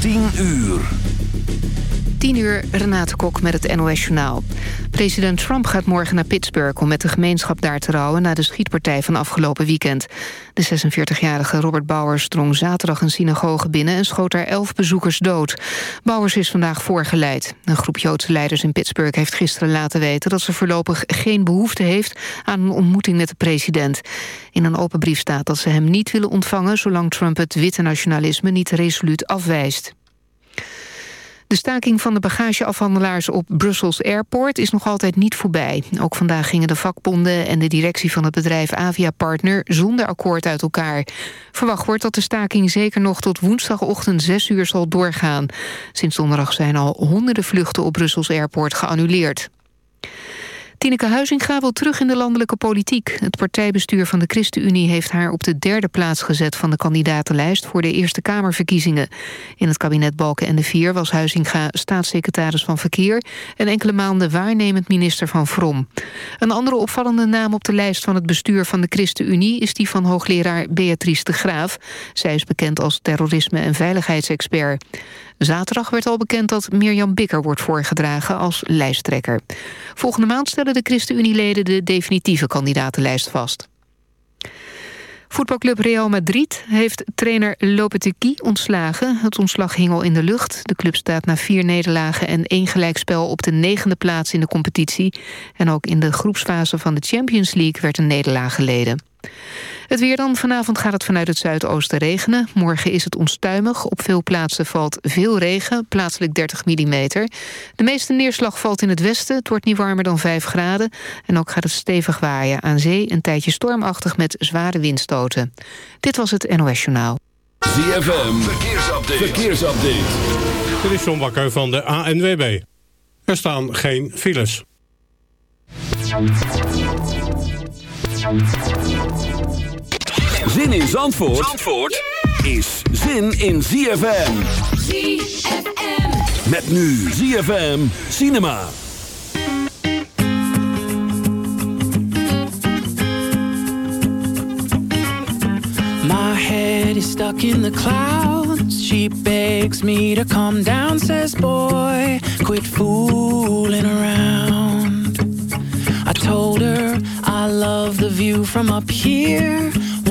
10 uur. 10 uur, Renate Kok met het NOS Journaal. President Trump gaat morgen naar Pittsburgh om met de gemeenschap daar te rouwen... na de schietpartij van afgelopen weekend. De 46-jarige Robert Bowers drong zaterdag een synagoge binnen... en schoot daar elf bezoekers dood. Bowers is vandaag voorgeleid. Een groep Joodse leiders in Pittsburgh heeft gisteren laten weten... dat ze voorlopig geen behoefte heeft aan een ontmoeting met de president. In een open brief staat dat ze hem niet willen ontvangen... zolang Trump het witte nationalisme niet resoluut afwijst. De staking van de bagageafhandelaars op Brussels Airport is nog altijd niet voorbij. Ook vandaag gingen de vakbonden en de directie van het bedrijf Avia Partner zonder akkoord uit elkaar. Verwacht wordt dat de staking zeker nog tot woensdagochtend 6 uur zal doorgaan. Sinds donderdag zijn al honderden vluchten op Brussels Airport geannuleerd. Tineke Huizinga wil terug in de landelijke politiek. Het partijbestuur van de ChristenUnie heeft haar op de derde plaats gezet... van de kandidatenlijst voor de Eerste Kamerverkiezingen. In het kabinet Balken en de Vier was Huizinga staatssecretaris van Verkeer... en enkele maanden waarnemend minister van Vrom. Een andere opvallende naam op de lijst van het bestuur van de ChristenUnie... is die van hoogleraar Beatrice de Graaf. Zij is bekend als terrorisme- en veiligheidsexpert. Zaterdag werd al bekend dat Mirjam Bikker wordt voorgedragen als lijsttrekker. Volgende maand stellen de ChristenUnie-leden de definitieve kandidatenlijst vast. Voetbalclub Real Madrid heeft trainer Lopetegui ontslagen. Het ontslag hing al in de lucht. De club staat na vier nederlagen en één gelijkspel op de negende plaats in de competitie. En ook in de groepsfase van de Champions League werd een nederlaag geleden. Het weer dan. Vanavond gaat het vanuit het zuidoosten regenen. Morgen is het onstuimig. Op veel plaatsen valt veel regen, plaatselijk 30 mm. De meeste neerslag valt in het westen. Het wordt niet warmer dan 5 graden. En ook gaat het stevig waaien. Aan zee een tijdje stormachtig met zware windstoten. Dit was het NOS Journaal. ZFM, verkeersupdate. verkeersupdate. Dit is John Bakker van de ANWB. Er staan geen files. Zin in Zandvoort, Zandvoort is zin in ZFM. ZFM. Met nu ZFM Cinema. My head is stuck in the clouds. She begs me to come down, says boy, quit fooling around. I told her I love the view from up here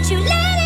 promise from the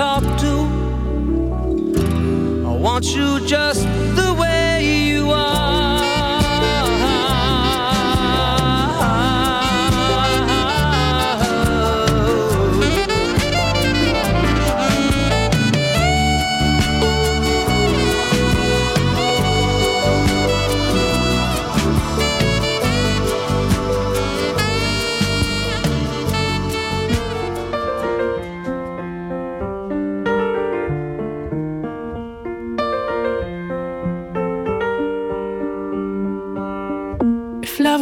talk to. I want you just the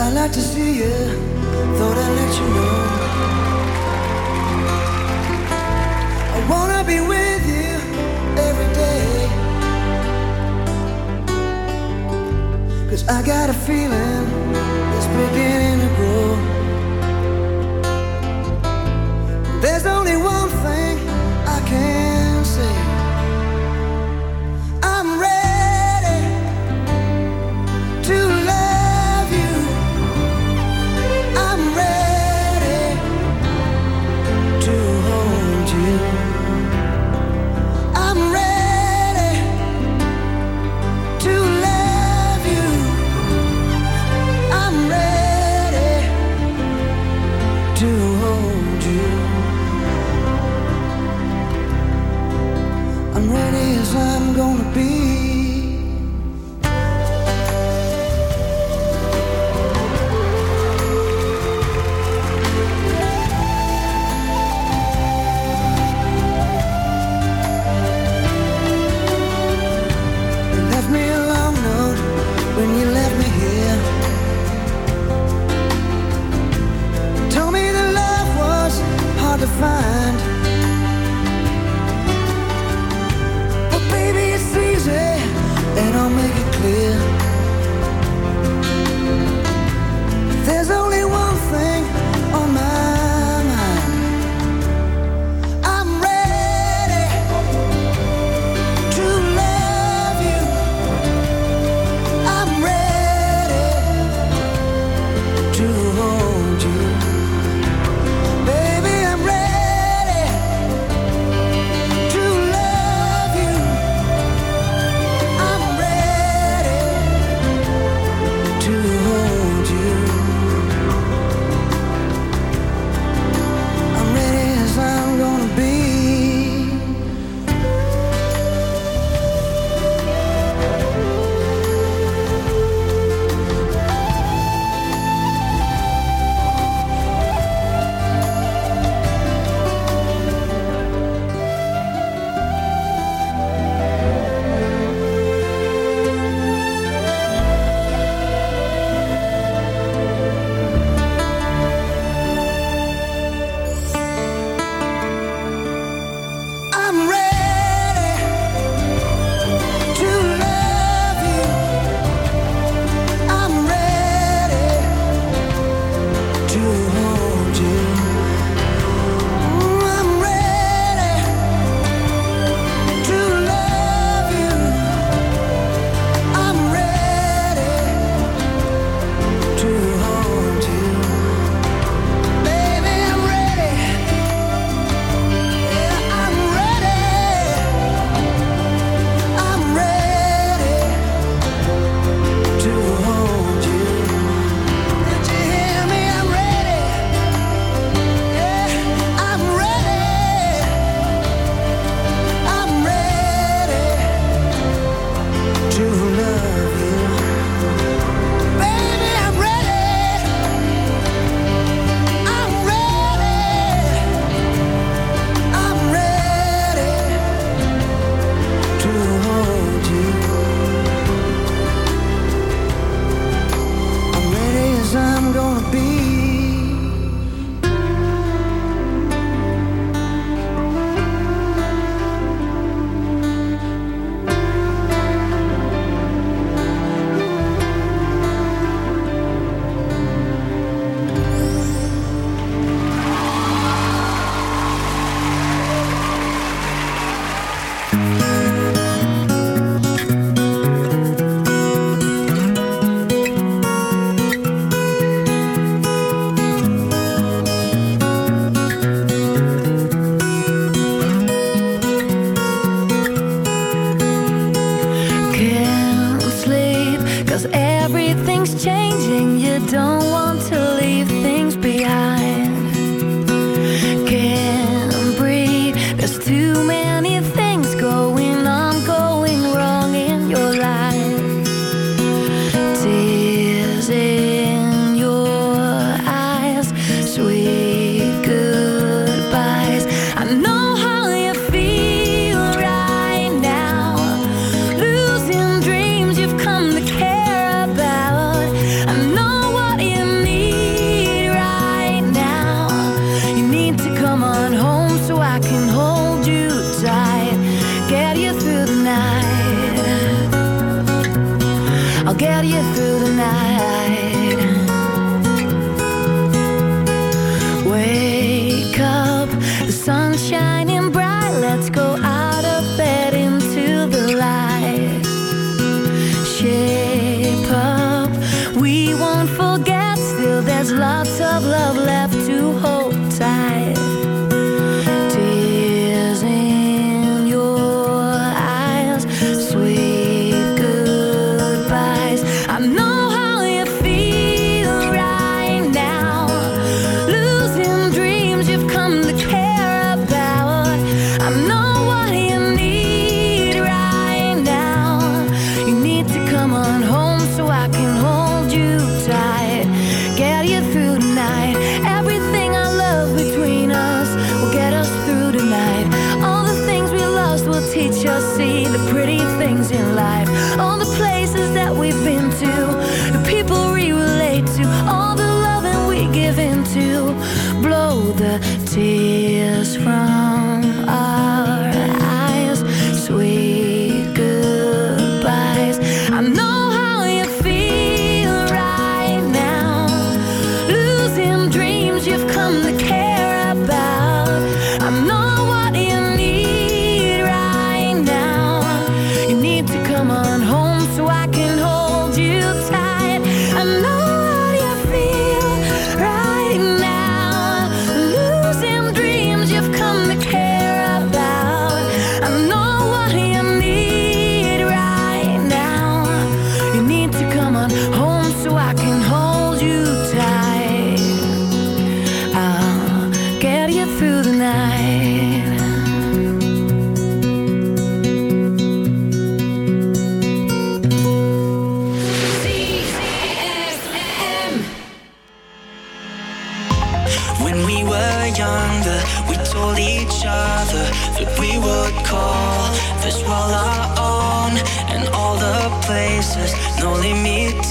I'd like to see you. Thought I'd let you know. I wanna be with you every day. Cause I got a feeling.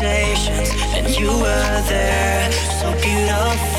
Limitations, and you were there, so beautiful.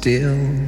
Still.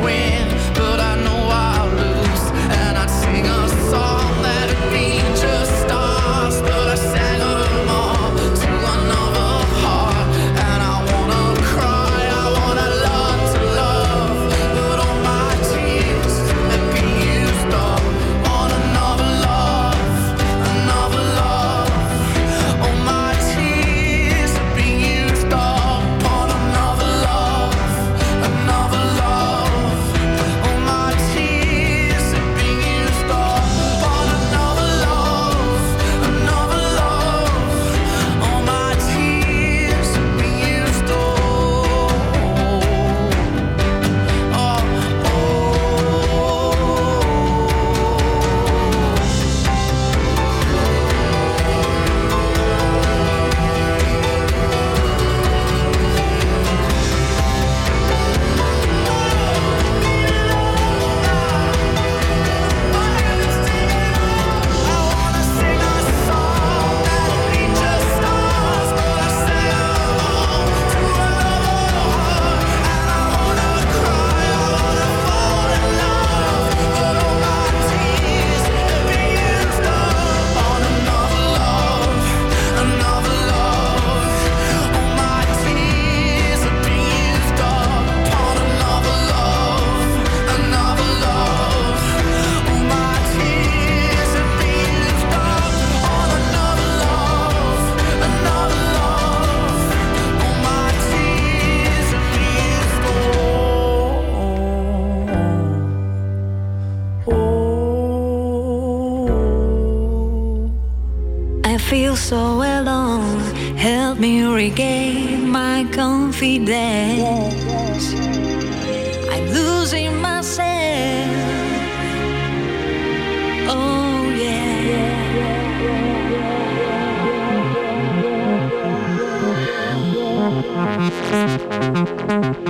We. So alone. Help me regain my confidence. I'm losing myself. Oh yeah.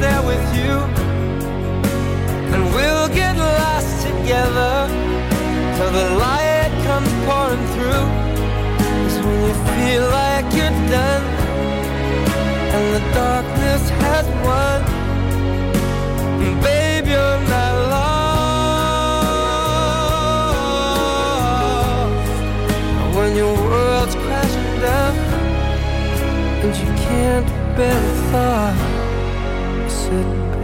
there with you. And we'll get lost together till the light comes pouring through. When you feel like you're done and the darkness has won, and babe, you're not lost. And when your world's crashing down and you can't bear the thought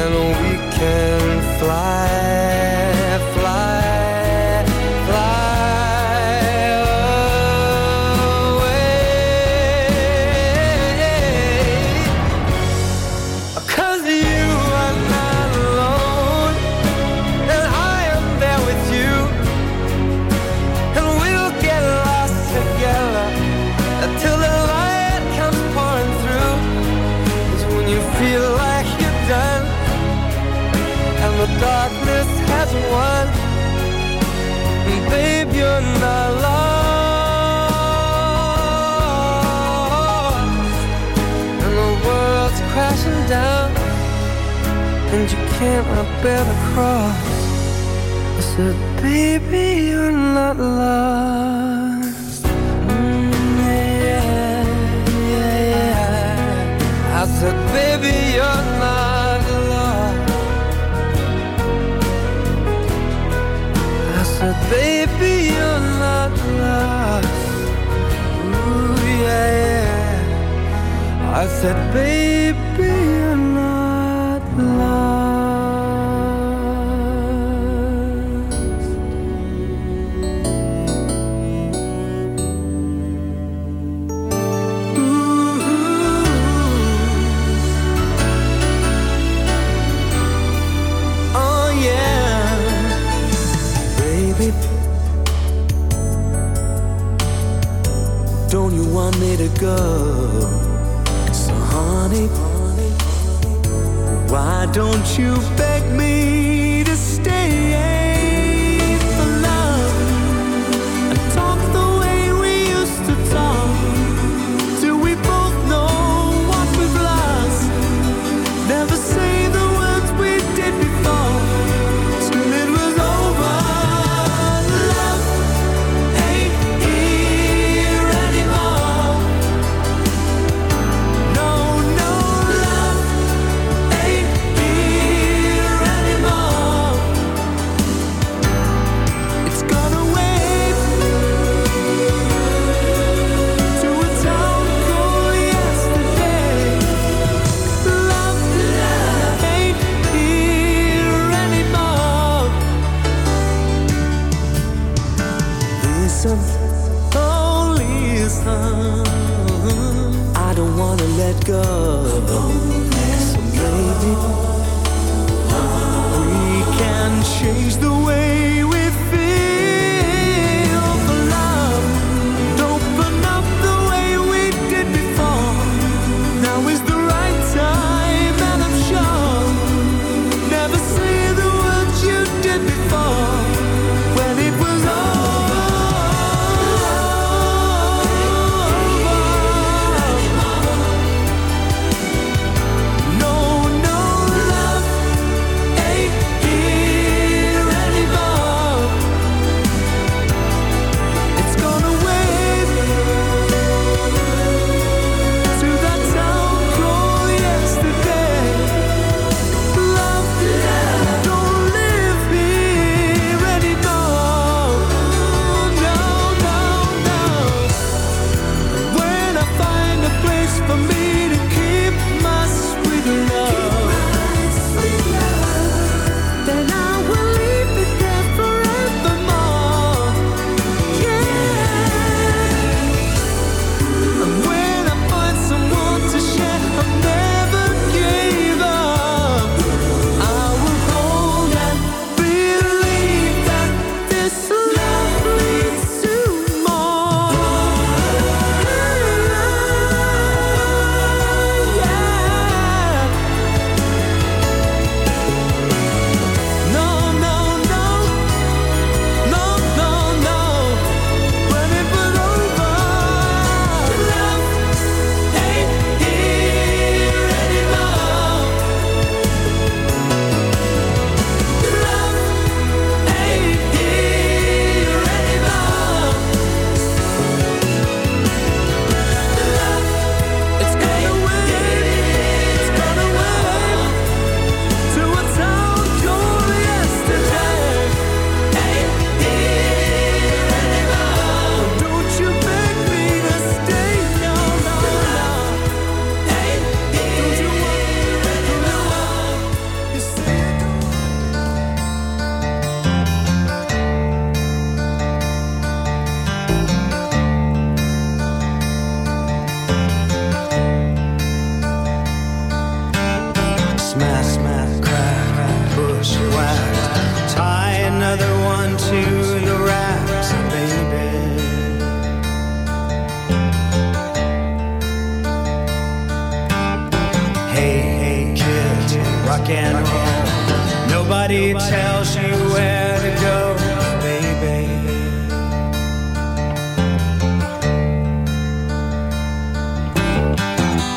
and we can fly.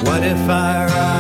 What if I ride?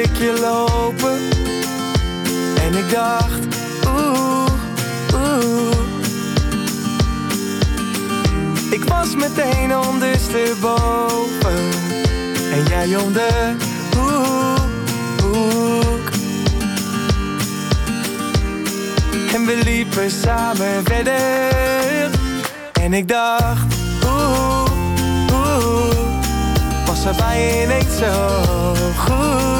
ik je lopen. En ik dacht, oeh, oeh. Ik was meteen ondersteboven. En jij om oeh, oeh. En we liepen samen verder. En ik dacht, oeh, oeh. Was erbij ineens zo goed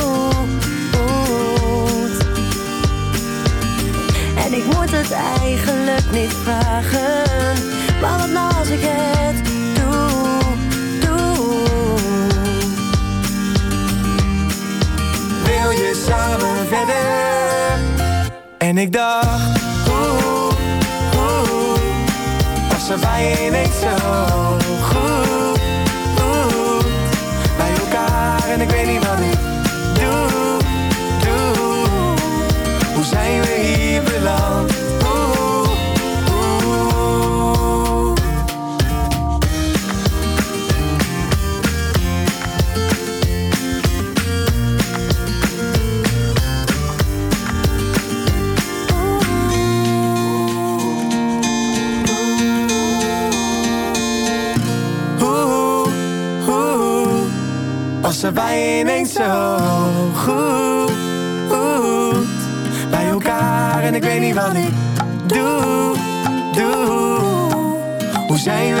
En ik moet het eigenlijk niet vragen. Maar wat nou als ik het doe, doe. Wil je samen verder? En ik dacht, was er bij je ineens zo goed, oeh, bij elkaar en ik weet niet wat ik Nederland. Als er wij zo goed dan ik doe, zijn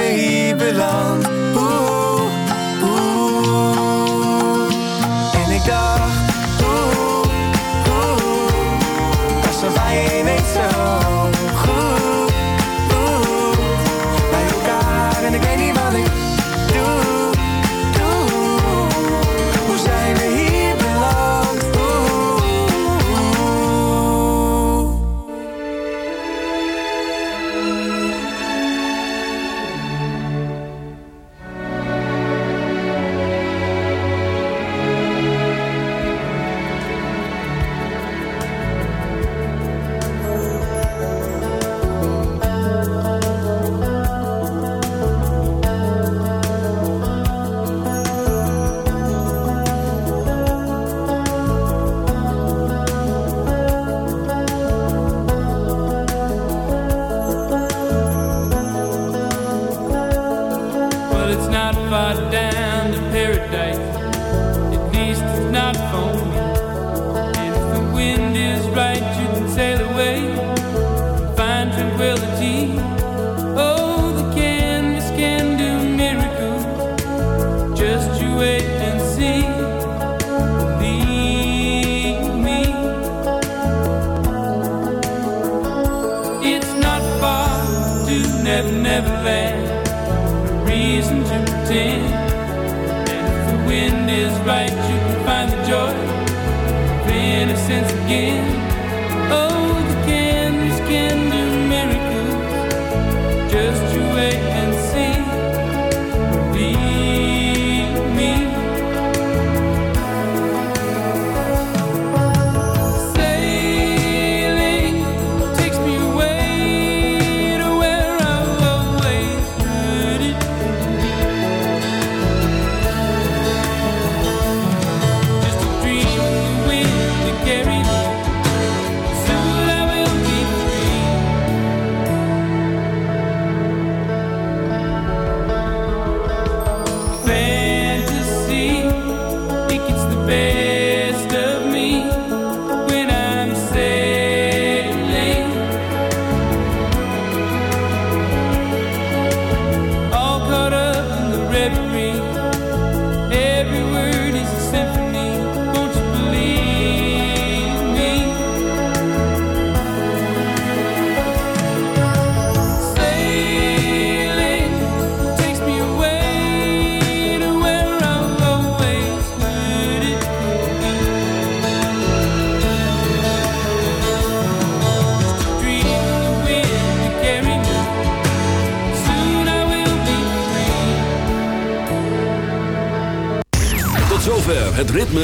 It's not far to Never Never Land reason to pretend. And if the wind is right, you can find the joy of innocence again.